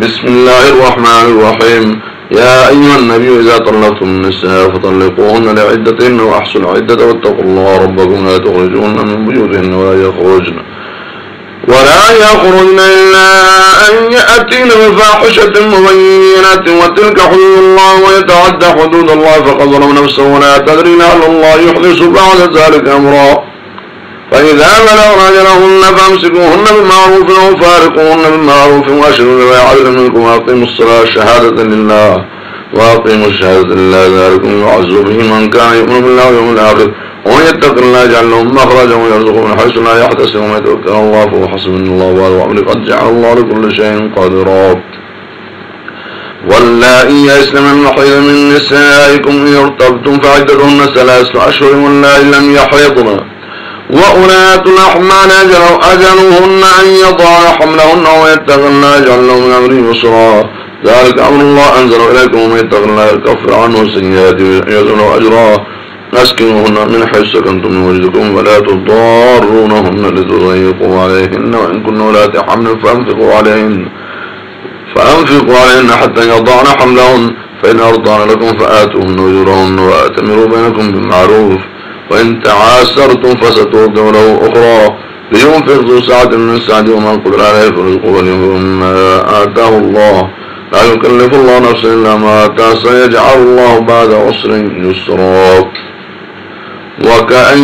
بسم الله الرحمن الرحيم. يا أيها النبي إذا طلقتم النساء فطلقوهن لعدتهن وأحصوا العدة واتقوا الله ربكم لا تخرجوهن من بيوتهن ولا يخرجن ولا يخرجن إلا أن يأتين بفاحشة مبينة وتلك حدود الله ويتعدى حدود الله فقد ظلم نفسه ولا تدري لعل الله يحدث بعد ذلك أمرا. فإذا بلغن أجلهن فامسكوهن بالمعروف أو فارقوهن بالمعروف وأشهدوا ذوي عدل منكم وأقيموا الصلاة شهادة لله وأقيموا الشهادة لله ذلكم يعز به من كان يؤمن بالله واليوم الآخر ومن يتق الله يجعل له مخرجا ويرزقه من حيث لا يحتسب ومن يتوكل الله فهو حسب إن الله بالغ امره قد جعل الله لكل شيء قدرا. واللائي يئسن من محيض من نسائكم إن ارتبتم فعدتهن ثلاثة أشهر واللائي لم يحيضن. وأولاة الأحمال أجلهن أن يضعن حملهن ويتقن الله يجعل له من أمره يسرا. ذلك أمر الله أنزل إليكم ومن يتق الله يكفر عنه سيئاته ويزن أجرا. أسكنوهن من حيث سكنتم من وجدكم ولا تضارونهن لتضيقوا عليهن وإن كن ولاة حمل فأنفقوا عليهن. فأنفقوا عليهن حتى يضعن حملهن. فإن أرضعن لكم فآتوهن أجورهن وأتمروا بينكم بالمعروف. وإن تعاسرتم فسترضع له أخرى لينفق ذو سعة من سعد ومن قدر عليه فرزقه ولينفق مما آتاه الله. لا يكلف الله نفسا إلا ما آتاه سيجعل الله بعد عسر يسرا. وكأي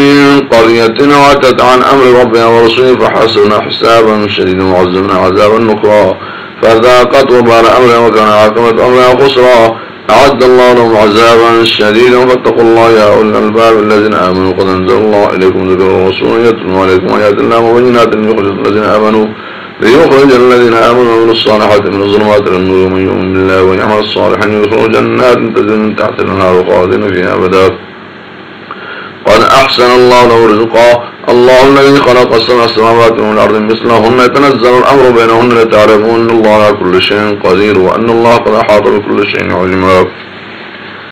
من قرية عتت عن أمر ربها ورسوله فحسنا حسابا شديدا وعزمنا عذابا نكرا. فذاقت وبال أمرها وكان عاقبة أمرها خسرا. أعد الله لهم عذابا شديدا فاتقوا الله يا أولي الألباب الذين آمنوا. قد أنزل الله إليكم ذكر الرسول يتلو عليكم آيات الله مبينات يخرج الذين آمنوا ليخرج الذين آمنوا من الصالحات من الظلمات إلى النور. ومن يؤمن بالله ويعمل صالحا يدخل جنات تجري من تحت الأنهار خالدين فيها أبدا. قد أحسن الله له رزقا الله الذي خلق السماء السماوات والأرض مثلهن يتنزل الأمر بينهن لتعرفوا أن الله على كل شيء قدير وأن الله قد أحاط بكل شيء علما.